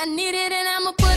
I need it and I'ma put